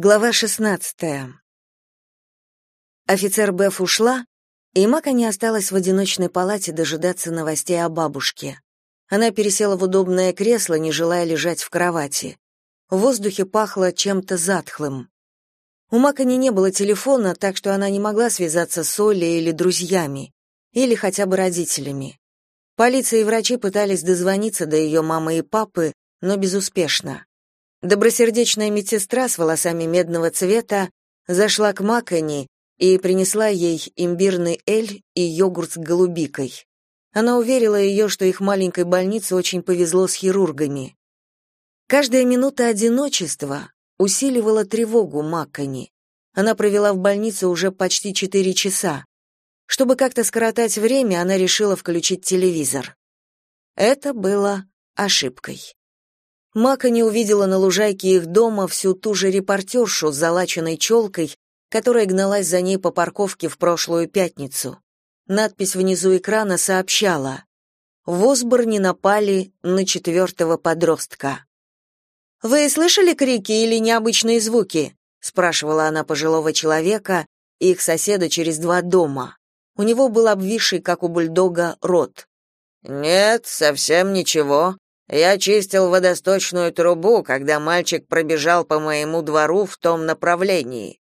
Глава 16. Офицер Беф ушла, и Мака не осталась в одиночной палате дожидаться новостей о бабушке. Она пересела в удобное кресло, не желая лежать в кровати. В воздухе пахло чем-то затхлым. У Макани не было телефона, так что она не могла связаться с Олей или друзьями, или хотя бы родителями. Полиция и врачи пытались дозвониться до ее мамы и папы, но безуспешно. Добросердечная медсестра с волосами медного цвета зашла к Макони и принесла ей имбирный эль и йогурт с голубикой. Она уверила ее, что их маленькой больнице очень повезло с хирургами. Каждая минута одиночества усиливала тревогу Маккони. Она провела в больнице уже почти четыре часа. Чтобы как-то скоротать время, она решила включить телевизор. Это было ошибкой. Мака не увидела на лужайке их дома всю ту же репортершу с залаченной челкой, которая гналась за ней по парковке в прошлую пятницу. Надпись внизу экрана сообщала «В Осборне напали на четвертого подростка». «Вы слышали крики или необычные звуки?» — спрашивала она пожилого человека, их соседа через два дома. У него был обвисший, как у бульдога, рот. «Нет, совсем ничего», я чистил водосточную трубу, когда мальчик пробежал по моему двору в том направлении.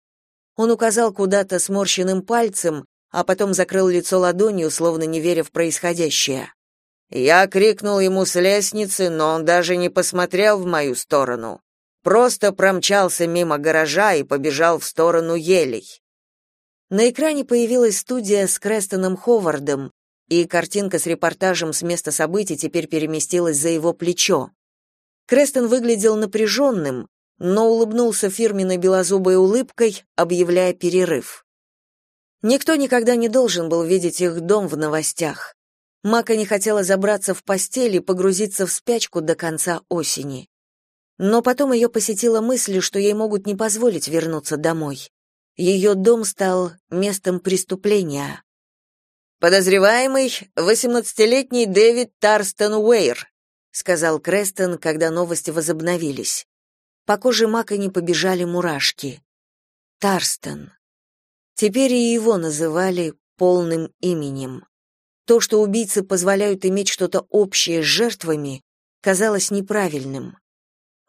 Он указал куда-то сморщенным пальцем, а потом закрыл лицо ладонью, словно не веря в происходящее. Я крикнул ему с лестницы, но он даже не посмотрел в мою сторону. Просто промчался мимо гаража и побежал в сторону елей. На экране появилась студия с Крестоном Ховардом, и картинка с репортажем с места событий теперь переместилась за его плечо. Крестон выглядел напряженным, но улыбнулся фирменной белозубой улыбкой, объявляя перерыв. Никто никогда не должен был видеть их дом в новостях. Мака не хотела забраться в постель и погрузиться в спячку до конца осени. Но потом ее посетила мысль, что ей могут не позволить вернуться домой. Ее дом стал местом преступления. Подозреваемый восемнадцатилетний Дэвид Тарстон Уэйр, сказал Крестон, когда новости возобновились. По коже Мака не побежали мурашки. Тарстон. Теперь и его называли полным именем. То, что убийцы позволяют иметь что-то общее с жертвами, казалось неправильным.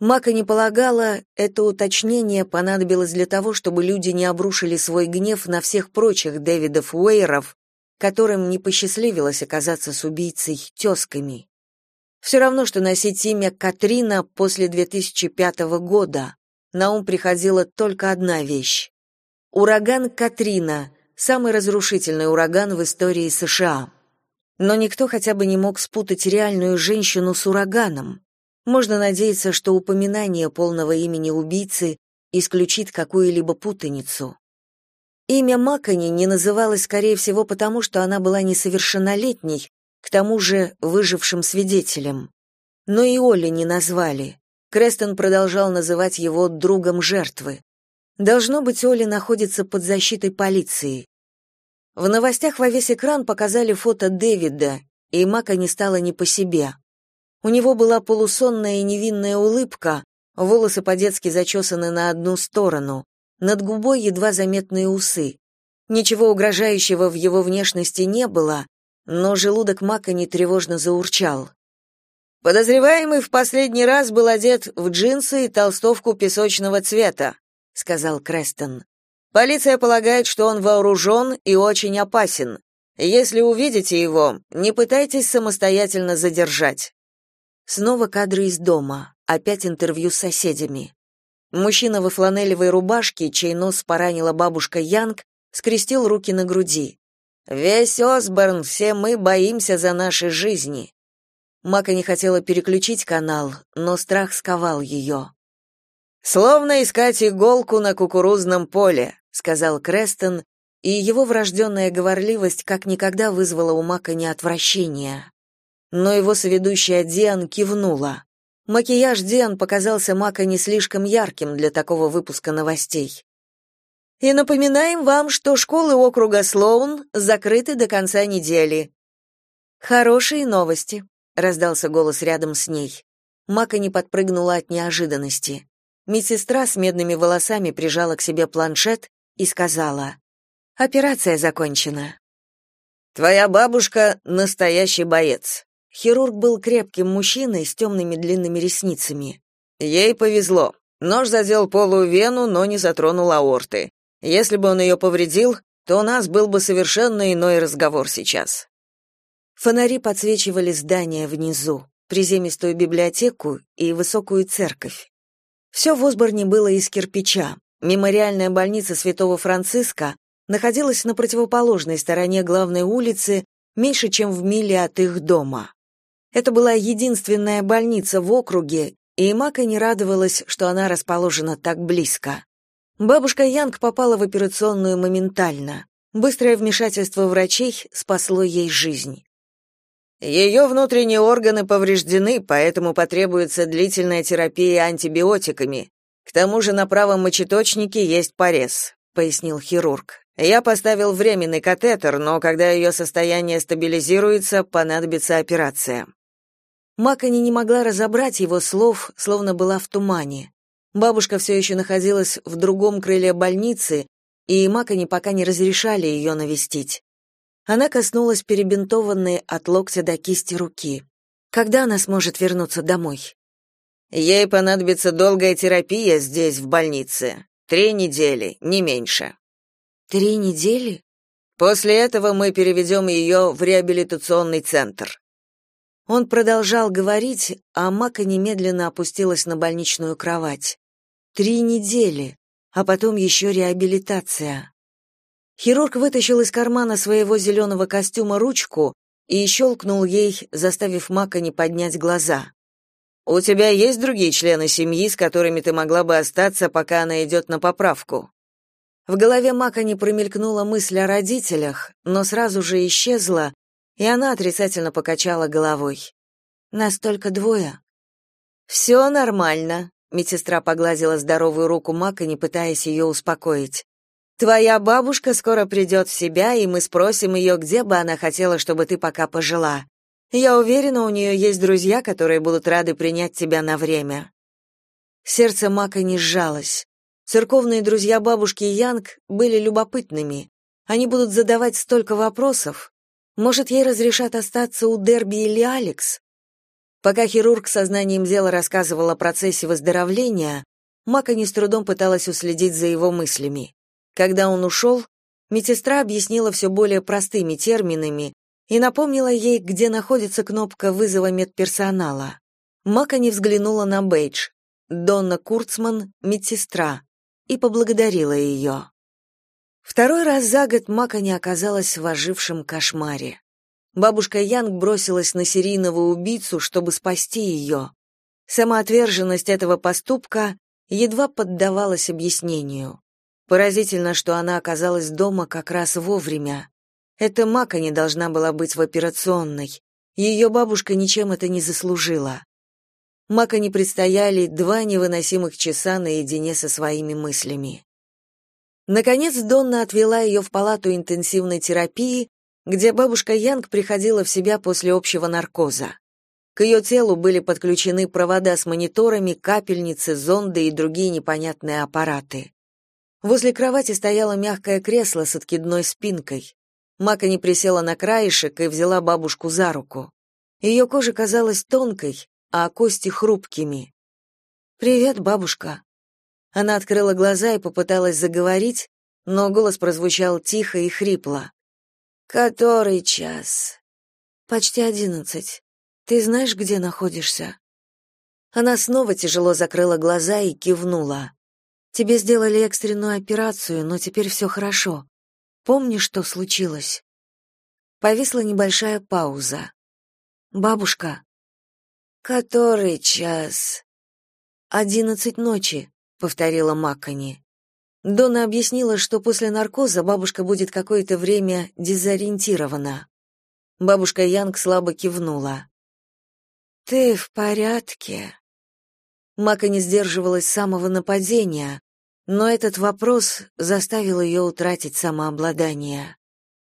Мака не полагала, это уточнение понадобилось для того, чтобы люди не обрушили свой гнев на всех прочих Дэвидов Уэйров, которым не посчастливилось оказаться с убийцей тесками. Все равно, что носить имя Катрина после 2005 года. На ум приходила только одна вещь. Ураган Катрина — самый разрушительный ураган в истории США. Но никто хотя бы не мог спутать реальную женщину с ураганом. Можно надеяться, что упоминание полного имени убийцы исключит какую-либо путаницу. Имя Макони не называлось, скорее всего, потому что она была несовершеннолетней, к тому же выжившим свидетелем. Но и Оли не назвали. Крестон продолжал называть его другом жертвы. Должно быть, Оли находится под защитой полиции. В новостях во весь экран показали фото Дэвида, и Мака не стала не по себе. У него была полусонная и невинная улыбка, волосы по-детски зачесаны на одну сторону, над губой едва заметные усы. Ничего угрожающего в его внешности не было, но желудок Мака не тревожно заурчал. Подозреваемый в последний раз был одет в джинсы и толстовку песочного цвета, сказал Крестон. Полиция полагает, что он вооружен и очень опасен. Если увидите его, не пытайтесь самостоятельно задержать. Снова кадры из дома, опять интервью с соседями. Мужчина во фланелевой рубашке, чей нос поранила бабушка Янг, скрестил руки на груди. «Весь Осборн, все мы боимся за наши жизни». Мака не хотела переключить канал, но страх сковал ее. «Словно искать иголку на кукурузном поле», — сказал Крестон, и его врожденная говорливость как никогда вызвала у Мака неотвращение. Но его соведущая Диан кивнула. Макияж Диан показался Мака не слишком ярким для такого выпуска новостей. И напоминаем вам, что школы округа Слоун закрыты до конца недели. Хорошие новости, раздался голос рядом с ней. Мака не подпрыгнула от неожиданности. Медсестра с медными волосами прижала к себе планшет и сказала, «Операция закончена». «Твоя бабушка — настоящий боец». Хирург был крепким мужчиной с темными длинными ресницами. Ей повезло. Нож задел полую вену, но не затронул аорты. Если бы он ее повредил, то у нас был бы совершенно иной разговор сейчас. Фонари подсвечивали здания внизу, приземистую библиотеку и высокую церковь. Все в Осборне было из кирпича. Мемориальная больница Святого Франциска находилась на противоположной стороне главной улицы, меньше чем в миле от их дома. Это была единственная больница в округе, и Мака не радовалась, что она расположена так близко. Бабушка Янг попала в операционную моментально. Быстрое вмешательство врачей спасло ей жизнь. Ее внутренние органы повреждены, поэтому потребуется длительная терапия антибиотиками. К тому же на правом мочеточнике есть порез, пояснил хирург. Я поставил временный катетер, но когда ее состояние стабилизируется, понадобится операция. Макани не могла разобрать его слов, словно была в тумане. Бабушка все еще находилась в другом крыле больницы, и Макани пока не разрешали ее навестить. Она коснулась перебинтованной от локтя до кисти руки. Когда она сможет вернуться домой? Ей понадобится долгая терапия здесь, в больнице. Три недели, не меньше. Три недели? После этого мы переведем ее в реабилитационный центр. Он продолжал говорить, а Мака немедленно опустилась на больничную кровать. Три недели, а потом еще реабилитация. Хирург вытащил из кармана своего зеленого костюма ручку и щелкнул ей, заставив Мака не поднять глаза. «У тебя есть другие члены семьи, с которыми ты могла бы остаться, пока она идет на поправку?» В голове Мака не промелькнула мысль о родителях, но сразу же исчезла, и она отрицательно покачала головой. «Нас только двое». «Все нормально», — медсестра погладила здоровую руку Мака, не пытаясь ее успокоить. Твоя бабушка скоро придет в себя, и мы спросим ее, где бы она хотела, чтобы ты пока пожила. Я уверена, у нее есть друзья, которые будут рады принять тебя на время». Сердце Мака не сжалось. Церковные друзья бабушки Янг были любопытными. Они будут задавать столько вопросов. Может, ей разрешат остаться у Дерби или Алекс? Пока хирург сознанием дела рассказывал о процессе выздоровления, Мака не с трудом пыталась уследить за его мыслями. Когда он ушел, медсестра объяснила все более простыми терминами и напомнила ей, где находится кнопка вызова медперсонала. Мака не взглянула на бейдж. Донна Курцман, медсестра, и поблагодарила ее. Второй раз за год Мака не оказалась в ожившем кошмаре. Бабушка Янг бросилась на серийного убийцу, чтобы спасти ее. Самоотверженность этого поступка едва поддавалась объяснению. Поразительно, что она оказалась дома как раз вовремя. Эта Мака не должна была быть в операционной. Ее бабушка ничем это не заслужила. Мака не предстояли два невыносимых часа наедине со своими мыслями. Наконец Донна отвела ее в палату интенсивной терапии, где бабушка Янг приходила в себя после общего наркоза. К ее телу были подключены провода с мониторами, капельницы, зонды и другие непонятные аппараты. Возле кровати стояло мягкое кресло с откидной спинкой. Мака не присела на краешек и взяла бабушку за руку. Ее кожа казалась тонкой, а кости хрупкими. «Привет, бабушка». Она открыла глаза и попыталась заговорить, но голос прозвучал тихо и хрипло. «Который час?» «Почти одиннадцать. Ты знаешь, где находишься?» Она снова тяжело закрыла глаза и кивнула. Тебе сделали экстренную операцию, но теперь все хорошо. Помнишь, что случилось?» Повисла небольшая пауза. «Бабушка». «Который час?» «Одиннадцать ночи», — повторила Маккани. Дона объяснила, что после наркоза бабушка будет какое-то время дезориентирована. Бабушка Янг слабо кивнула. «Ты в порядке?» Мака не сдерживалась самого нападения, но этот вопрос заставил ее утратить самообладание.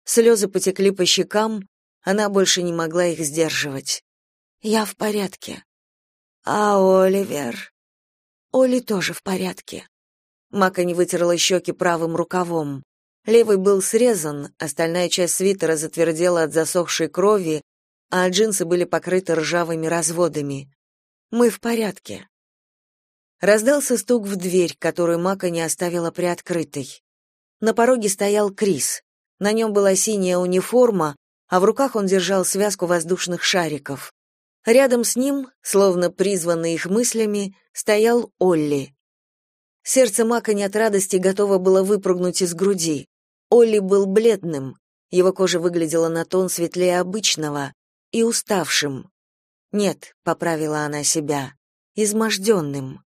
Слезы потекли по щекам, она больше не могла их сдерживать. «Я в порядке». «А Оливер?» Оли тоже в порядке. Мака не вытерла щеки правым рукавом. Левый был срезан, остальная часть свитера затвердела от засохшей крови, а джинсы были покрыты ржавыми разводами. Мы в порядке. Раздался стук в дверь, которую Мака не оставила приоткрытой. На пороге стоял Крис. На нем была синяя униформа, а в руках он держал связку воздушных шариков. Рядом с ним, словно призванный их мыслями, стоял Олли. Сердце Мака не от радости готово было выпрыгнуть из груди. Олли был бледным, его кожа выглядела на тон светлее обычного и уставшим. Нет, поправила она себя, изможденным.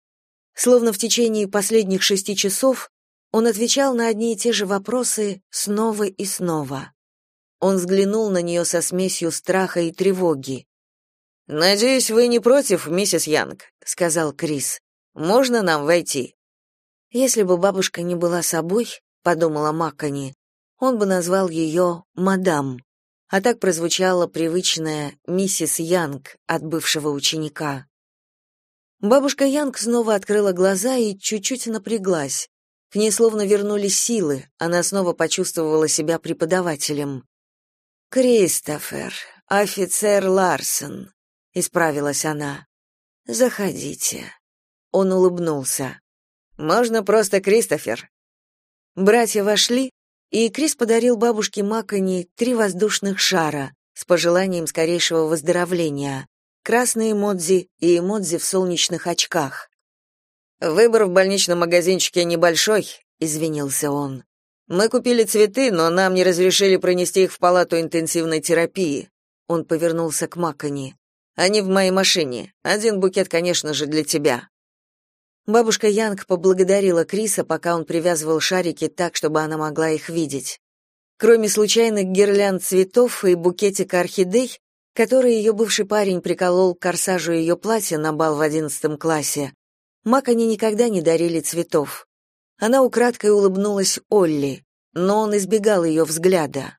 Словно в течение последних шести часов он отвечал на одни и те же вопросы снова и снова. Он взглянул на нее со смесью страха и тревоги. «Надеюсь, вы не против, миссис Янг», — сказал Крис. «Можно нам войти?» Если бы бабушка не была собой, подумала Маккани, он бы назвал ее мадам. А так прозвучала привычная миссис Янг от бывшего ученика. Бабушка Янг снова открыла глаза и чуть-чуть напряглась. К ней словно вернулись силы, она снова почувствовала себя преподавателем. «Кристофер, офицер Ларсон», — исправилась она. «Заходите». Он улыбнулся. Можно просто Кристофер. Братья вошли, и Крис подарил бабушке Макони три воздушных шара с пожеланием скорейшего выздоровления. Красные эмодзи и эмодзи в солнечных очках. Выбор в больничном магазинчике небольшой, извинился он. Мы купили цветы, но нам не разрешили пронести их в палату интенсивной терапии. Он повернулся к Макони. Они в моей машине. Один букет, конечно же, для тебя. Бабушка Янг поблагодарила Криса, пока он привязывал шарики так, чтобы она могла их видеть. Кроме случайных гирлянд цветов и букетика орхидей, которые ее бывший парень приколол к корсажу ее платья на бал в одиннадцатом классе, Мак они никогда не дарили цветов. Она украдкой улыбнулась Олли, но он избегал ее взгляда.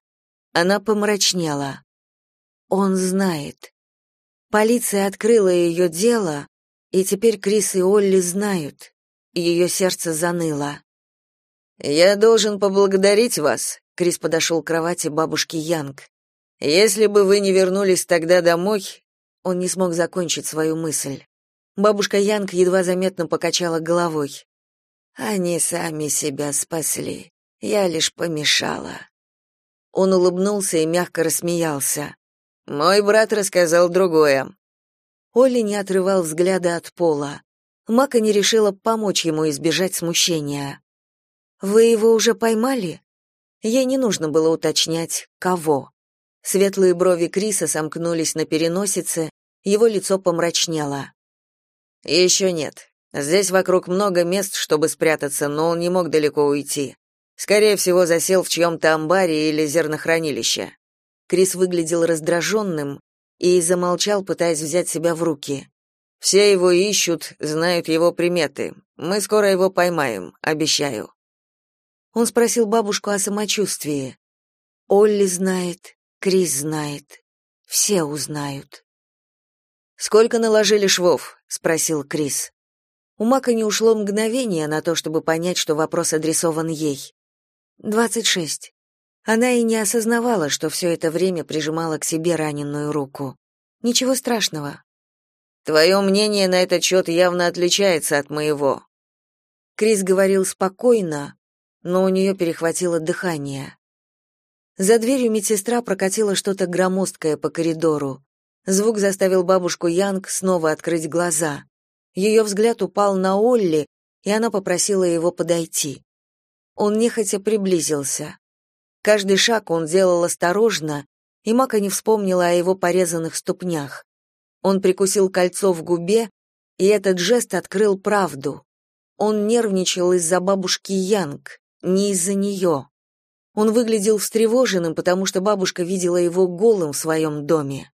Она помрачнела. Он знает. Полиция открыла ее дело, и теперь Крис и Олли знают. Ее сердце заныло. Я должен поблагодарить вас. Крис подошел к кровати бабушки Янг. Если бы вы не вернулись тогда домой, он не смог закончить свою мысль. Бабушка Янг едва заметно покачала головой. Они сами себя спасли. Я лишь помешала. Он улыбнулся и мягко рассмеялся. Мой брат рассказал другое. Олли не отрывал взгляда от пола. Мака не решила помочь ему избежать смущения. «Вы его уже поймали?» Ей не нужно было уточнять, кого. Светлые брови Криса сомкнулись на переносице, его лицо помрачнело. «Еще нет. Здесь вокруг много мест, чтобы спрятаться, но он не мог далеко уйти. Скорее всего, засел в чьем-то амбаре или зернохранилище». Крис выглядел раздраженным, и замолчал, пытаясь взять себя в руки. Все его ищут, знают его приметы. Мы скоро его поймаем, обещаю. Он спросил бабушку о самочувствии. Олли знает, Крис знает. Все узнают. Сколько наложили швов? спросил Крис. У Мака не ушло мгновение на то, чтобы понять, что вопрос адресован ей. «Двадцать шесть». Она и не осознавала, что все это время прижимала к себе раненую руку. Ничего страшного. Твое мнение на этот счет явно отличается от моего. Крис говорил спокойно, но у нее перехватило дыхание. За дверью медсестра прокатила что-то громоздкое по коридору. Звук заставил бабушку Янг снова открыть глаза. Ее взгляд упал на Олли, и она попросила его подойти. Он нехотя приблизился. Каждый шаг он делал осторожно, и Мака не вспомнила о его порезанных ступнях. Он прикусил кольцо в губе, и этот жест открыл правду. Он нервничал из-за бабушки Янг, не из-за нее. Он выглядел встревоженным, потому что бабушка видела его голым в своем доме.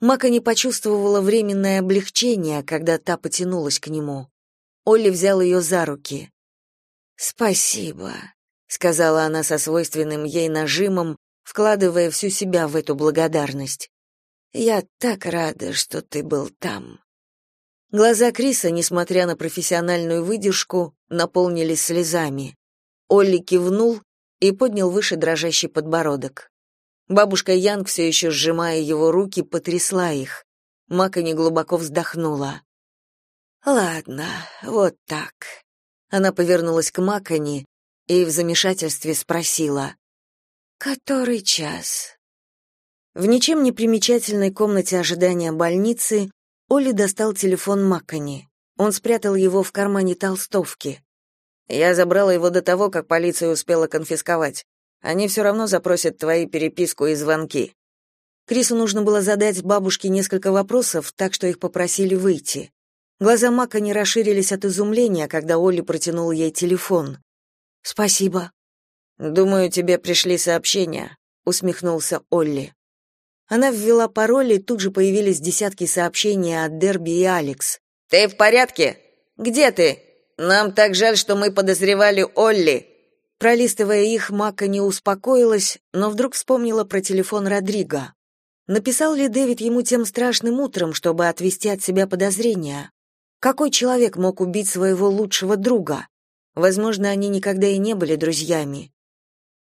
Мака не почувствовала временное облегчение, когда та потянулась к нему. Олли взял ее за руки. «Спасибо», сказала она со свойственным ей нажимом, вкладывая всю себя в эту благодарность. Я так рада, что ты был там. Глаза Криса, несмотря на профессиональную выдержку, наполнились слезами. Олли кивнул и поднял выше дрожащий подбородок. Бабушка Янг, все еще сжимая его руки, потрясла их. Макани глубоко вздохнула. «Ладно, вот так». Она повернулась к Макани и в замешательстве спросила. «Который час?» В ничем не примечательной комнате ожидания больницы Олли достал телефон Маккани. Он спрятал его в кармане толстовки. Я забрала его до того, как полиция успела конфисковать. Они все равно запросят твои переписку и звонки. Крису нужно было задать бабушке несколько вопросов, так что их попросили выйти. Глаза Мака расширились от изумления, когда Олли протянул ей телефон. «Спасибо». «Думаю, тебе пришли сообщения», — усмехнулся Олли. Она ввела пароль, и тут же появились десятки сообщений от Дерби и Алекс. «Ты в порядке? Где ты? Нам так жаль, что мы подозревали Олли». Пролистывая их, Мака не успокоилась, но вдруг вспомнила про телефон Родриго. Написал ли Дэвид ему тем страшным утром, чтобы отвести от себя подозрения? Какой человек мог убить своего лучшего друга? Возможно, они никогда и не были друзьями.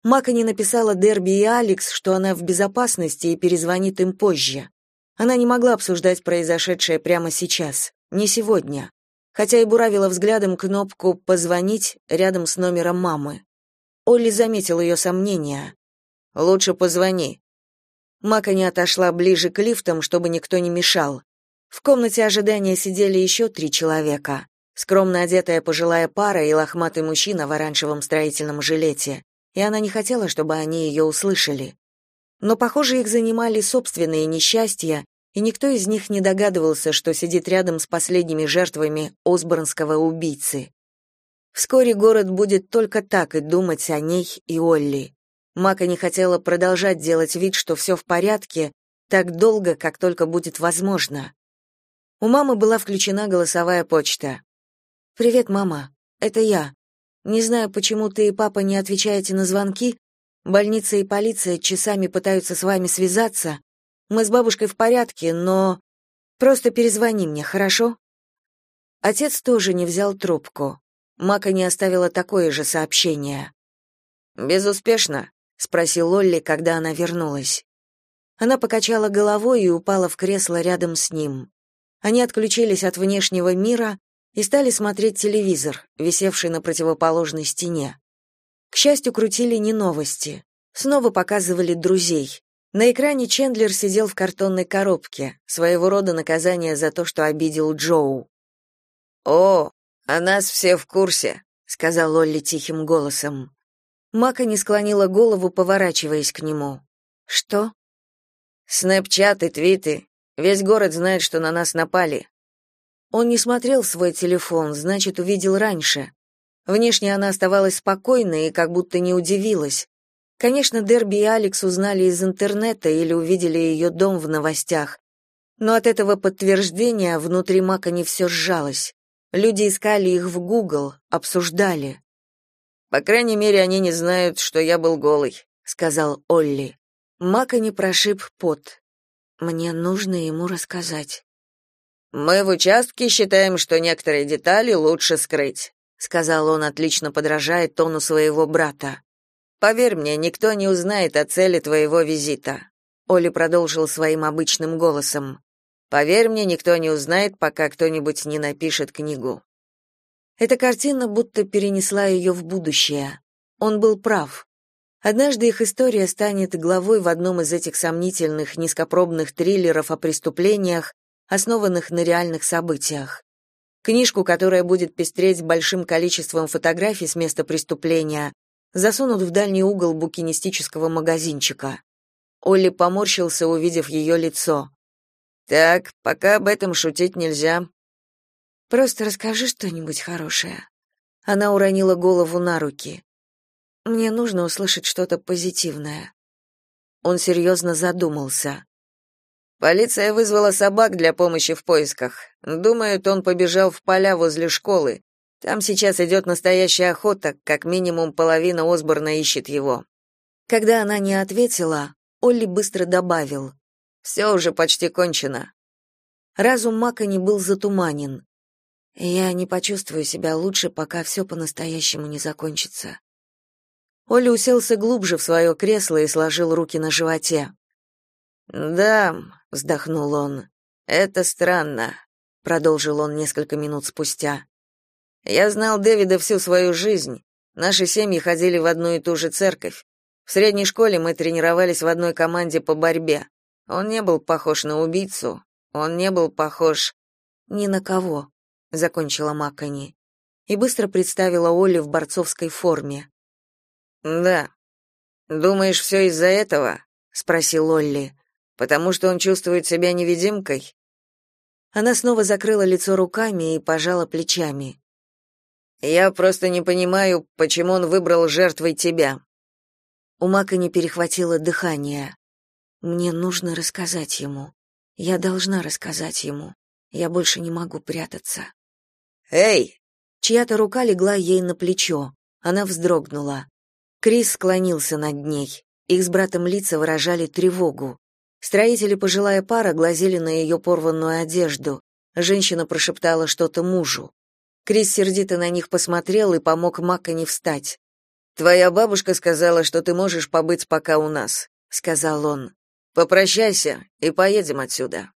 Макани написала Дерби и Алекс, что она в безопасности и перезвонит им позже. Она не могла обсуждать произошедшее прямо сейчас, не сегодня, хотя и буравила взглядом кнопку «Позвонить» рядом с номером мамы. Олли заметил ее сомнения. «Лучше позвони». Макани отошла ближе к лифтам, чтобы никто не мешал. В комнате ожидания сидели еще три человека. Скромно одетая пожилая пара и лохматый мужчина в оранжевом строительном жилете и она не хотела, чтобы они ее услышали. Но, похоже, их занимали собственные несчастья, и никто из них не догадывался, что сидит рядом с последними жертвами Осборнского убийцы. Вскоре город будет только так и думать о ней и Олли. Мака не хотела продолжать делать вид, что все в порядке, так долго, как только будет возможно. У мамы была включена голосовая почта. «Привет, мама. Это я. Не знаю, почему ты и папа не отвечаете на звонки. Больница и полиция часами пытаются с вами связаться. Мы с бабушкой в порядке, но просто перезвони мне, хорошо? Отец тоже не взял трубку. Мака не оставила такое же сообщение. Безуспешно, спросил Лолли, когда она вернулась. Она покачала головой и упала в кресло рядом с ним. Они отключились от внешнего мира и стали смотреть телевизор, висевший на противоположной стене. К счастью, крутили не новости. Снова показывали друзей. На экране Чендлер сидел в картонной коробке, своего рода наказание за то, что обидел Джоу. «О, а нас все в курсе», — сказал Олли тихим голосом. Мака не склонила голову, поворачиваясь к нему. «Что?» «Снэпчат и твиты. Весь город знает, что на нас напали. Он не смотрел свой телефон, значит, увидел раньше. Внешне она оставалась спокойной и как будто не удивилась. Конечно, Дерби и Алекс узнали из интернета или увидели ее дом в новостях. Но от этого подтверждения внутри Мака не все сжалось. Люди искали их в Google, обсуждали. «По крайней мере, они не знают, что я был голый», — сказал Олли. Мака не прошиб пот. Мне нужно ему рассказать. Мы в участке считаем, что некоторые детали лучше скрыть, сказал он, отлично подражая тону своего брата. Поверь мне, никто не узнает о цели твоего визита. Оли продолжил своим обычным голосом. Поверь мне, никто не узнает, пока кто-нибудь не напишет книгу. Эта картина будто перенесла ее в будущее. Он был прав. Однажды их история станет главой в одном из этих сомнительных низкопробных триллеров о преступлениях, основанных на реальных событиях. Книжку, которая будет пестреть большим количеством фотографий с места преступления, засунут в дальний угол букинистического магазинчика. Олли поморщился, увидев ее лицо. «Так, пока об этом шутить нельзя». «Просто расскажи что-нибудь хорошее». Она уронила голову на руки. «Мне нужно услышать что-то позитивное». Он серьезно задумался. Полиция вызвала собак для помощи в поисках. Думают, он побежал в поля возле школы. Там сейчас идет настоящая охота, как минимум половина Осборна ищет его. Когда она не ответила, Олли быстро добавил: «Все уже почти кончено. Разум Макани был затуманен. Я не почувствую себя лучше, пока все по-настоящему не закончится. Оля уселся глубже в свое кресло и сложил руки на животе. «Да», — вздохнул он, — «это странно», — продолжил он несколько минут спустя. «Я знал Дэвида всю свою жизнь. Наши семьи ходили в одну и ту же церковь. В средней школе мы тренировались в одной команде по борьбе. Он не был похож на убийцу, он не был похож ни на кого, закончила Маккани и быстро представила Олли в борцовской форме. Да. Думаешь, все из-за этого? спросил Олли. Потому что он чувствует себя невидимкой? Она снова закрыла лицо руками и пожала плечами. Я просто не понимаю, почему он выбрал жертвой тебя. У Мака не перехватило дыхание. Мне нужно рассказать ему. Я должна рассказать ему. Я больше не могу прятаться. Эй! Чья-то рука легла ей на плечо. Она вздрогнула. Крис склонился над ней. Их с братом лица выражали тревогу. Строители пожилая пара глазели на ее порванную одежду. Женщина прошептала что-то мужу. Крис сердито на них посмотрел и помог Маккани встать. Твоя бабушка сказала, что ты можешь побыть пока у нас, сказал он. Попрощайся и поедем отсюда.